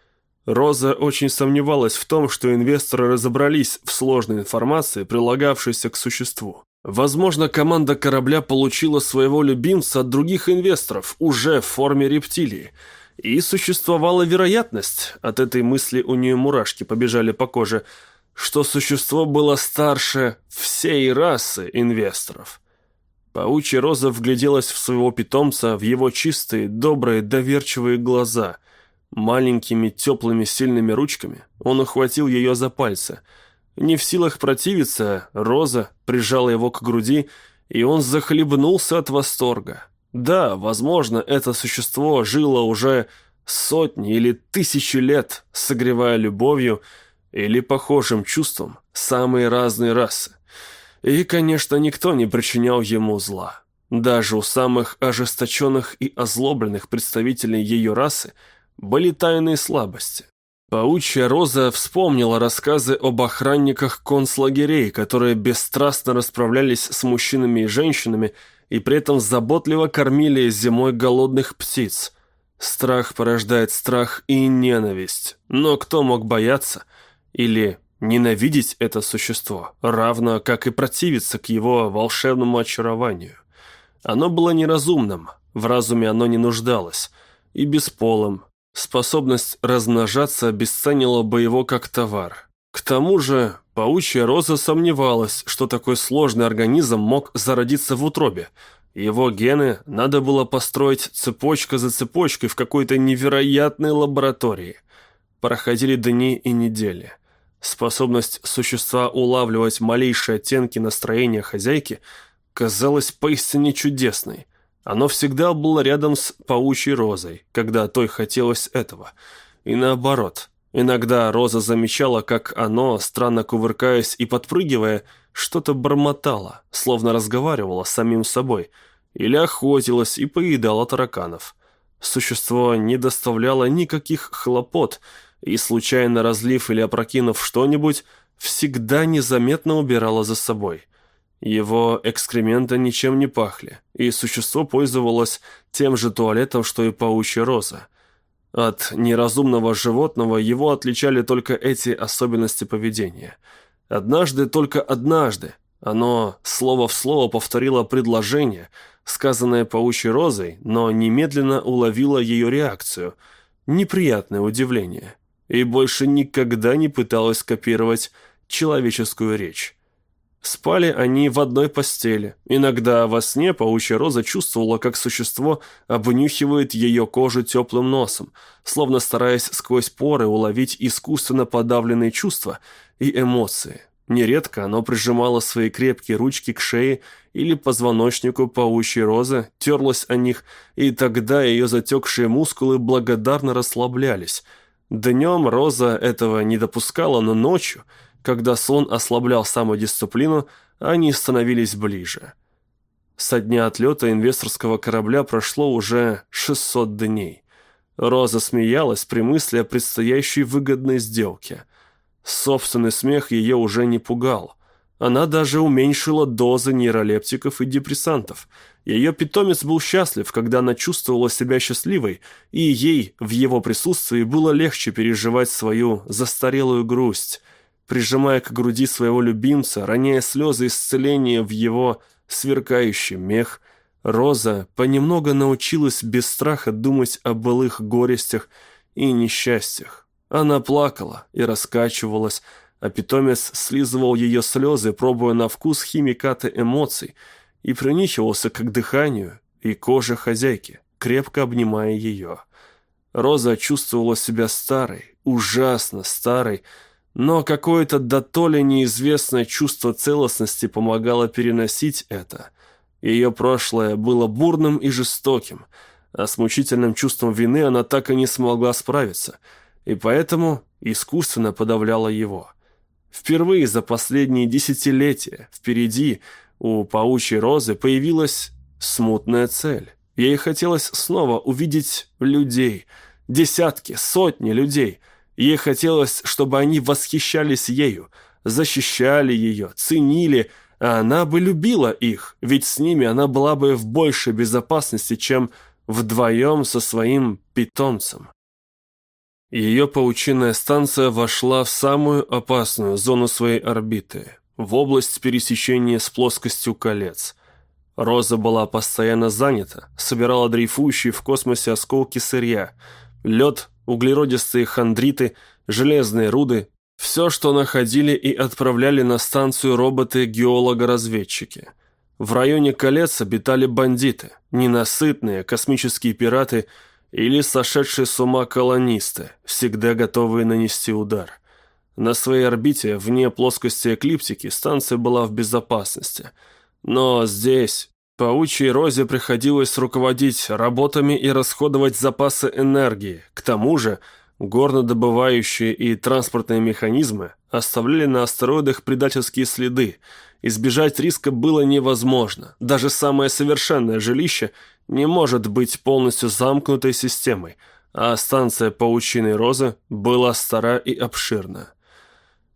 Роза очень сомневалась в том, что инвесторы разобрались в сложной информации, прилагавшейся к существу. Возможно, команда корабля получила своего любимца от других инвесторов уже в форме рептилии. И существовала вероятность, от этой мысли у нее мурашки побежали по коже, что существо было старше всей расы инвесторов. Паучья Роза вгляделась в своего питомца, в его чистые, добрые, доверчивые глаза – Маленькими, теплыми, сильными ручками он ухватил ее за пальцы. Не в силах противиться, Роза прижала его к груди, и он захлебнулся от восторга. Да, возможно, это существо жило уже сотни или тысячи лет, согревая любовью или похожим чувством самые разные расы. И, конечно, никто не причинял ему зла. Даже у самых ожесточенных и озлобленных представителей ее расы – были тайные слабости. Паучья Роза вспомнила рассказы об охранниках концлагерей, которые бесстрастно расправлялись с мужчинами и женщинами и при этом заботливо кормили зимой голодных птиц. Страх порождает страх и ненависть. Но кто мог бояться или ненавидеть это существо, равно как и противиться к его волшебному очарованию? Оно было неразумным, в разуме оно не нуждалось, и бесполым, Способность размножаться обесценила бы его как товар. К тому же, паучья роза сомневалась, что такой сложный организм мог зародиться в утробе. Его гены надо было построить цепочка за цепочкой в какой-то невероятной лаборатории. Проходили дни и недели. Способность существа улавливать малейшие оттенки настроения хозяйки казалась поистине чудесной – оно всегда было рядом с паучьей розой, когда той хотелось этого. И наоборот, Иногда Роза замечала, как оно, странно кувыркаясь и подпрыгивая, что-то бормотало, словно разговаривало с самим собой, или охотилось и поедало тараканов. Существо не доставляло никаких хлопот, и, случайно разлив или опрокинув что-нибудь, всегда незаметно убирало за собой. Его экскременты ничем не пахли, и существо пользовалось тем же туалетом, что и паучья роза. От неразумного животного его отличали только эти особенности поведения. Однажды, только однажды, оно слово в слово повторило предложение, сказанное паучьей розой, но немедленно уловило ее реакцию – неприятное удивление, и больше никогда не пыталось копировать человеческую речь. Спали они в одной постели. Иногда во сне паучья роза чувствовала, как существо обнюхивает ее кожу теплым носом, словно стараясь сквозь поры уловить искусственно подавленные чувства и эмоции. Нередко оно прижимало свои крепкие ручки к шее или позвоночнику паучьей розы, терлось о них, и тогда ее затекшие мускулы благодарно расслаблялись. Днем роза этого не допускала, но ночью – когда сон ослаблял самодисциплину, они становились ближе. Со дня отлета инвесторского корабля прошло уже 600 дней. Роза смеялась при мысли о предстоящей выгодной сделке. Собственный смех ее уже не пугал. Она даже уменьшила дозы нейролептиков и депрессантов. Ее питомец был счастлив, когда она чувствовала себя счастливой, и ей в его присутствии было легче переживать свою застарелую грусть – прижимая к груди своего любимца, роняя слезы исцеления в его сверкающий мех, Роза понемногу научилась без страха думать о былых горестях и несчастьях. Она плакала и раскачивалась, а питомец слизывал ее слезы, пробуя на вкус химикаты эмоций, и принюхивался к дыханию и коже хозяйки, крепко обнимая ее. Роза чувствовала себя старой, ужасно старой, но какое-то дотоле неизвестное чувство целостности помогало переносить это. Ее прошлое было бурным и жестоким, а с мучительным чувством вины она так и не смогла справиться, и поэтому искусственно подавляла его. Впервые за последние десятилетия впереди у паучьей розы появилась смутная цель. Ей хотелось снова увидеть людей, десятки, сотни людей – Ей хотелось, чтобы они восхищались ею, защищали ее, ценили, а она бы любила их, ведь с ними она была бы в большей безопасности, чем вдвоем со своим питомцем. Ее паучиная станция вошла в самую опасную зону своей орбиты, в область пересечения с плоскостью колец. Роза была постоянно занята, собирала дрейфующие в космосе осколки сырья, лед, углеродистые хондриты, железные руды, все, что находили и отправляли на станцию роботы-геолого-разведчики. В районе колец обитали бандиты, ненасытные космические пираты или сошедшие с ума колонисты, всегда готовые нанести удар. На своей орбите, вне плоскости эклиптики, станция была в безопасности. Но здесь, Паучьей розе приходилось руководить работами и расходовать запасы энергии. К тому же, горнодобывающие и транспортные механизмы оставляли на астероидах предательские следы. Избежать риска было невозможно. Даже самое совершенное жилище не может быть полностью замкнутой системой, а станция паучиной розы была стара и обширна.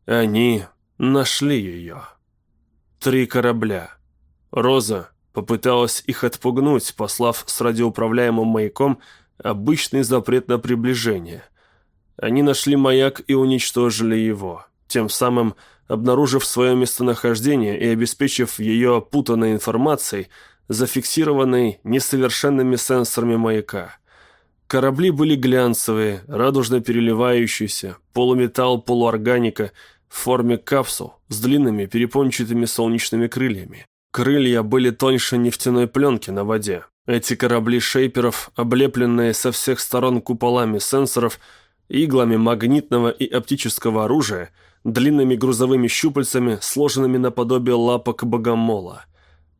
Они нашли ее. Три корабля. Роза Попыталась их отпугнуть, послав с радиоуправляемым маяком обычный запрет на приближение. Они нашли маяк и уничтожили его, тем самым обнаружив свое местонахождение и обеспечив ее путанной информацией, зафиксированной несовершенными сенсорами маяка. Корабли были глянцевые, радужно переливающиеся, полуметалл, полуорганика в форме капсул с длинными перепончатыми солнечными крыльями. Крылья были тоньше нефтяной пленки на воде. Эти корабли шейперов, облепленные со всех сторон куполами сенсоров, иглами магнитного и оптического оружия, длинными грузовыми щупальцами, сложенными наподобие лапок богомола.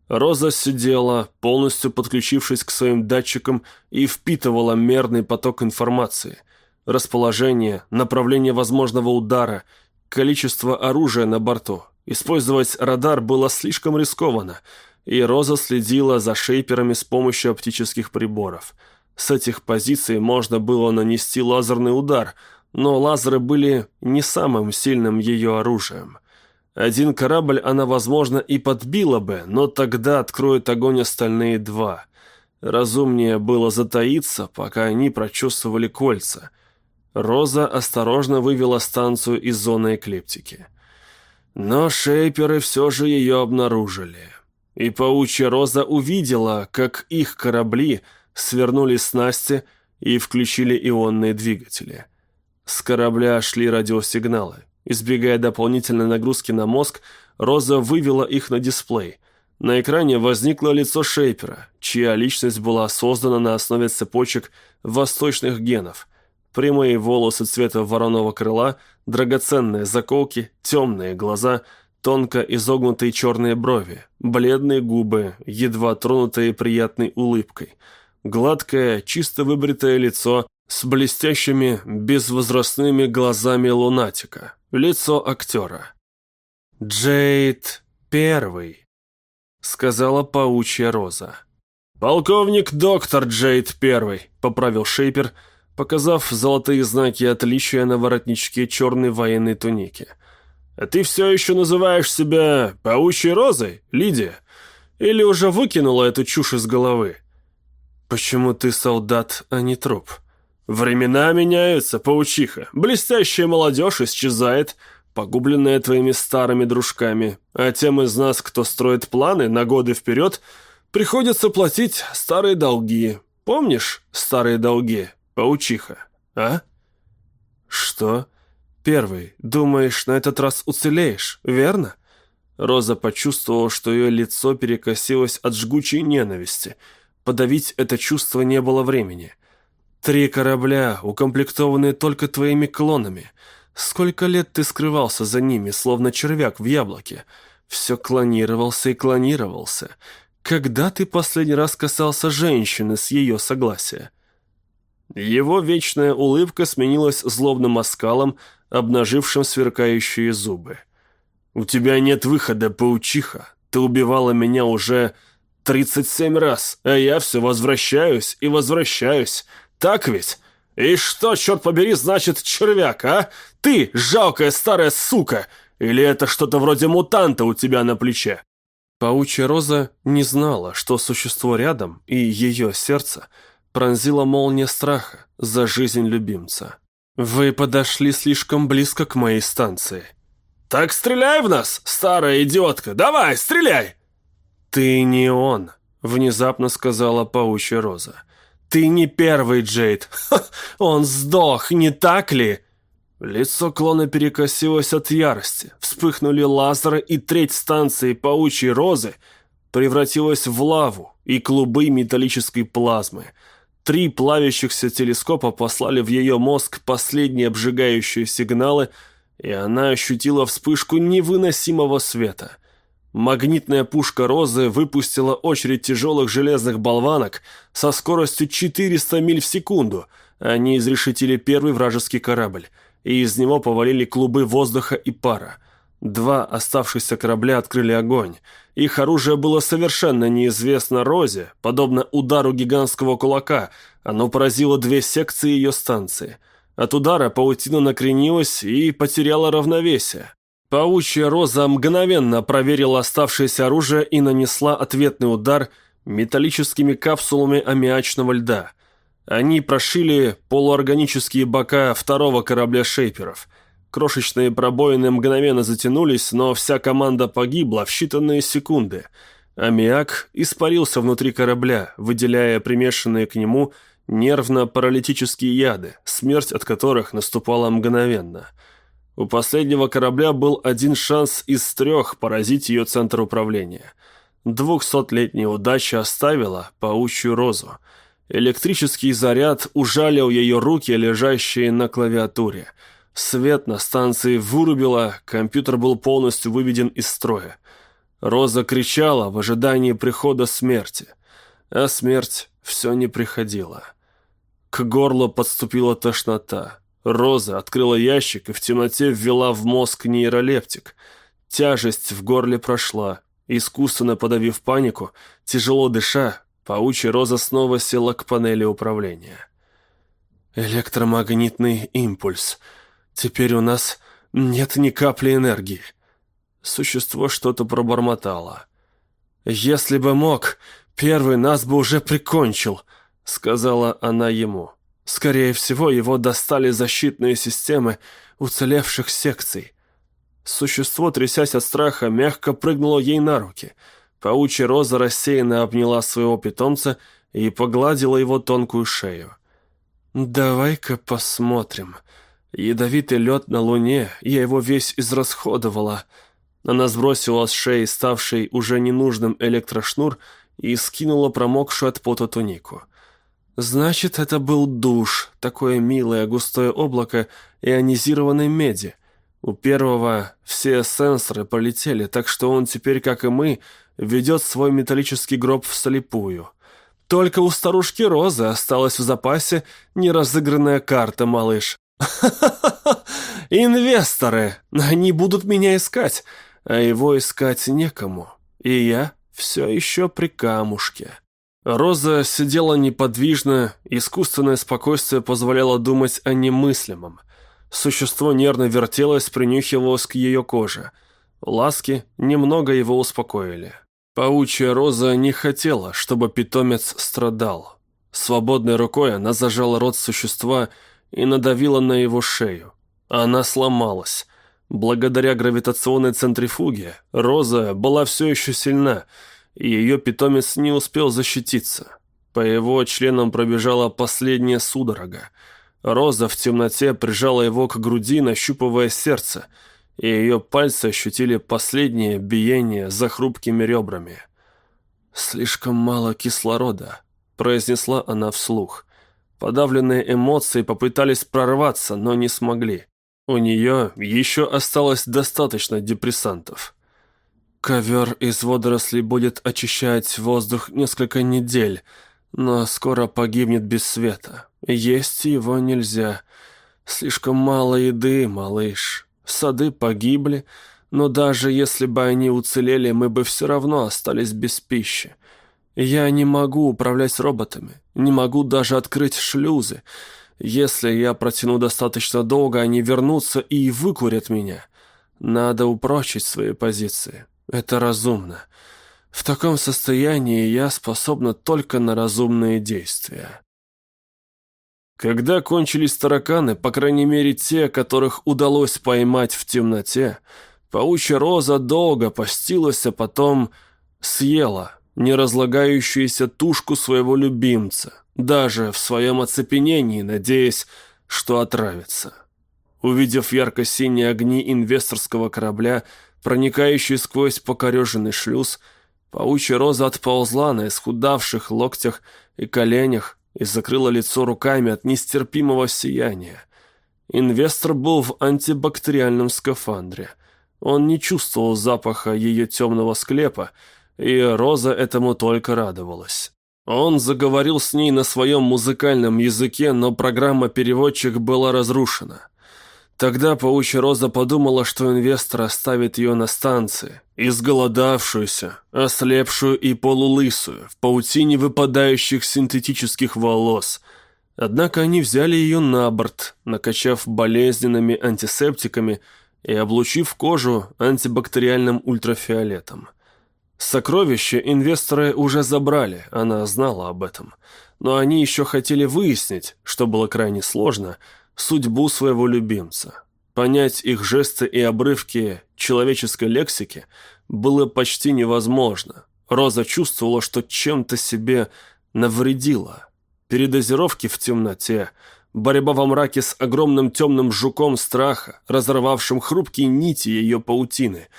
Роза сидела, полностью подключившись к своим датчикам, и впитывала мерный поток информации. Расположение, направление возможного удара, количество оружия на борту. Использовать радар было слишком рискованно, и Роза следила за шейперами с помощью оптических приборов. С этих позиций можно было нанести лазерный удар, но лазеры были не самым сильным ее оружием. Один корабль она, возможно, и подбила бы, но тогда откроют огонь остальные два. Разумнее было затаиться, пока они прочувствовали кольца. Роза осторожно вывела станцию из зоны эклиптики. Но шейперы все же ее обнаружили. И паучья Роза увидела, как их корабли свернули снасти и включили ионные двигатели. С корабля шли радиосигналы. Избегая дополнительной нагрузки на мозг, Роза вывела их на дисплей. На экране возникло лицо Шейпера, чья личность была создана на основе цепочек восточных генов. Прямые волосы цвета вороного крыла, драгоценные заколки, темные глаза, тонко изогнутые черные брови, бледные губы, едва тронутые приятной улыбкой, гладкое, чисто выбритое лицо с блестящими, безвозрастными глазами лунатика, лицо актера. «Джейд Первый», — сказала паучья роза. «Полковник доктор Джейд Первый», — поправил Шейпер, показав золотые знаки отличия на воротничке черной военной туники. «А ты все еще называешь себя паучьей розой, Лидия? Или уже выкинула эту чушь из головы?» «Почему ты солдат, а не труп?» «Времена меняются, паучиха. Блестящая молодежь исчезает, погубленная твоими старыми дружками. А тем из нас, кто строит планы на годы вперед, приходится платить старые долги. Помнишь старые долги, паучиха, а?» «Что?» «Первый, думаешь, на этот раз уцелеешь, верно?» Роза почувствовала, что ее лицо перекосилось от жгучей ненависти. Подавить это чувство не было времени. Три корабля, укомплектованные только твоими клонами. Сколько лет ты скрывался за ними, словно червяк в яблоке? Все клонировался и клонировался. Когда ты последний раз касался женщины с ее согласия?» Его вечная улыбка сменилась злобным оскалом, обнажившим сверкающие зубы. «У тебя нет выхода, паучиха. Ты убивала меня уже 37 раз, а я все возвращаюсь и возвращаюсь. Так ведь? И что, черт побери, значит червяк, а? Ты, жалкая старая сука! Или это что-то вроде мутанта у тебя на плече?» Паучья Роза не знала, что существо рядом и ее сердце пронзила молния страха за жизнь любимца. «Вы подошли слишком близко к моей станции». «Так стреляй в нас, старая идиотка! Давай, стреляй!» «Ты не он», — внезапно сказала паучья Роза. «Ты не первый, Джейд. <laughs> Ха, он сдох, не так ли?» Лицо клона перекосилось от ярости. Вспыхнули лазеры, и треть станции паучьей розы превратилась в лаву и клубы металлической плазмы. Три плавящихся телескопа послали в ее мозг последние обжигающие сигналы, и она ощутила вспышку невыносимого света. Магнитная пушка «Розы» выпустила очередь тяжелых железных болванок со скоростью 400 миль в секунду. Они изрешетили первый вражеский корабль, и из него повалили клубы воздуха и пара. Два оставшихся корабля открыли огонь. Их оружие было совершенно неизвестно Розе, подобно удару гигантского кулака. Оно поразило две секции ее станции. От удара паутина накренилась и потеряла равновесие. Паучья роза мгновенно проверила оставшееся оружие и нанесла ответный удар металлическими капсулами аммиачного льда. Они прошили полуорганические бока второго корабля шейперов. Крошечные пробоины мгновенно затянулись, но вся команда погибла в считанные секунды. Аммиак испарился внутри корабля, выделяя примешанные к нему нервно-паралитические яды, смерть от которых наступала мгновенно – у последнего корабля был один шанс из трех поразить ее центр управления. Двухсотлетняя удача оставила паучью розу. Электрический заряд ужалил ее руки, лежащие на клавиатуре. Свет на станции вырубило, компьютер был полностью выведен из строя. Роза кричала в ожидании прихода смерти. А смерть все не приходила. К горлу подступила тошнота. Роза открыла ящик и в темноте ввела в мозг нейролептик. Тяжесть в горле прошла. Искусственно подавив панику, тяжело дыша, паучья Роза снова села к панели управления. «Электромагнитный импульс. Теперь у нас нет ни капли энергии». Существо что-то пробормотало. «Если бы мог, первый нас бы уже прикончил», — сказала она ему. «Скорее всего, его достали защитные системы уцелевших секций». Существо, трясясь от страха, мягко прыгнуло ей на руки. Паучья роза рассеянно обняла своего питомца и погладила его тонкую шею. «Давай-ка посмотрим. Ядовитый лед на луне, я его весь израсходовала». Она сбросила с шеи ставший уже ненужным электрошнур и скинула промокшую от пота тунику. «Значит, это был душ, такое милое густое облако ионизированной меди. У первого все сенсоры полетели, так что он теперь, как и мы, ведет свой металлический гроб вслепую. Только у старушки Розы осталась в запасе неразыгранная карта, малыш. <laughs> Инвесторы! Они будут меня искать, а его искать некому. И я все еще при камушке. Роза сидела неподвижно, искусственное спокойствие позволяло думать о немыслимом – Существо нервно вертелось, принюхивалось к ее коже. Ласки немного его успокоили. Паучья роза не хотела, чтобы питомец страдал. Свободной рукой она зажала рот существа и надавила на его шею. Она сломалась. Благодаря гравитационной центрифуге роза была все еще сильна, и ее питомец не успел защититься. По его членам пробежала последняя судорога. Роза в темноте прижала его к груди, нащупывая сердце, и ее пальцы ощутили последнее биение за хрупкими ребрами. «Слишком мало кислорода», — произнесла она вслух. Подавленные эмоции попытались прорваться, но не смогли. У нее еще осталось достаточно депрессантов. Ковер из водорослей будет очищать воздух несколько недель, но скоро погибнет без света. Есть его нельзя. Слишком мало еды, малыш. Сады погибли, но даже если бы они уцелели, мы бы все равно остались без пищи. Я не могу управлять роботами, не могу даже открыть шлюзы. Если я протяну достаточно долго, они вернутся и выкурят меня. Надо упрочить свои позиции. Это разумно. В таком состоянии я способна только на разумные действия. Когда кончились тараканы, по крайней мере те, которых удалось поймать в темноте, паучья роза долго постилась, а потом съела неразлагающуюся тушку своего любимца, даже в своем оцепенении, надеясь, что отравится. Увидев ярко-синие огни инвесторского корабля, проникающие сквозь покореженный шлюз, паучья роза отползла на исхудавших локтях и коленях, и закрыла лицо руками от нестерпимого сияния. Инвестор был в антибактериальном скафандре. Он не чувствовал запаха ее темного склепа, и Роза этому только радовалась. Он заговорил с ней на своем музыкальном языке, но программа-переводчик была разрушена. Тогда паучья Роза подумала, что инвестор оставит ее на станции, изголодавшуюся, ослепшую и полулысую, в паутине выпадающих синтетических волос. Однако они взяли ее на борт, накачав болезненными антисептиками и облучив кожу антибактериальным ультрафиолетом. Сокровища инвесторы уже забрали, она знала об этом. Но они еще хотели выяснить, что было крайне сложно – судьбу своего любимца. Понять их жесты и обрывки человеческой лексики было почти невозможно. Роза чувствовала, что чем-то себе навредила. Передозировки в темноте, борьба во мраке с огромным темным жуком страха, разорвавшим хрупкие нити ее паутины.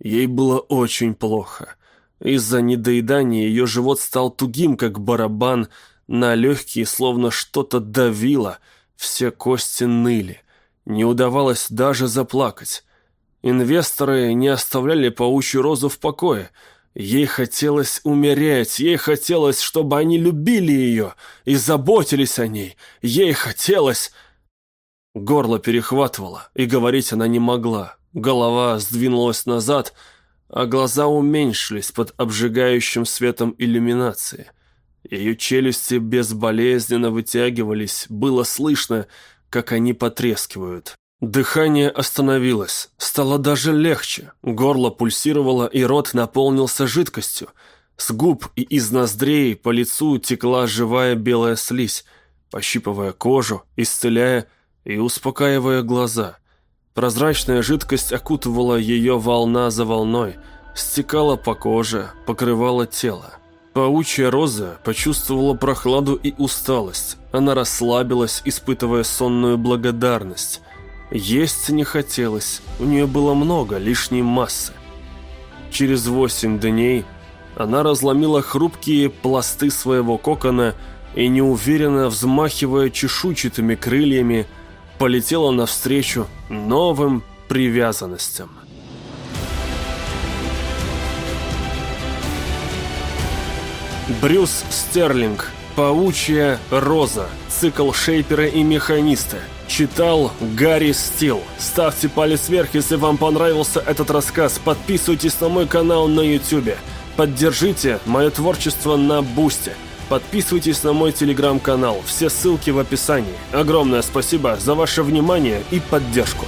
Ей было очень плохо. Из-за недоедания ее живот стал тугим, как барабан, на легкие словно что-то давило – все кости ныли. Не удавалось даже заплакать. Инвесторы не оставляли паучью розу в покое. Ей хотелось умереть, ей хотелось, чтобы они любили ее и заботились о ней. Ей хотелось... Горло перехватывало, и говорить она не могла. Голова сдвинулась назад, а глаза уменьшились под обжигающим светом иллюминации. Ее челюсти безболезненно вытягивались, было слышно, как они потрескивают. Дыхание остановилось, стало даже легче. Горло пульсировало, и рот наполнился жидкостью. С губ и из ноздрей по лицу текла живая белая слизь, пощипывая кожу, исцеляя и успокаивая глаза. Прозрачная жидкость окутывала ее волна за волной, стекала по коже, покрывала тело. Паучья роза почувствовала прохладу и усталость. Она расслабилась, испытывая сонную благодарность. Есть не хотелось, у нее было много лишней массы. Через восемь дней она разломила хрупкие пласты своего кокона и, неуверенно взмахивая чешуйчатыми крыльями, полетела навстречу новым привязанностям. Брюс Стерлинг «Паучья роза», цикл шейпера и механиста. Читал Гарри Стил. Ставьте палец вверх, если вам понравился этот рассказ. Подписывайтесь на мой канал на YouTube. Поддержите мое творчество на Бусте. Подписывайтесь на мой телеграм-канал. Все ссылки в описании. Огромное спасибо за ваше внимание и поддержку.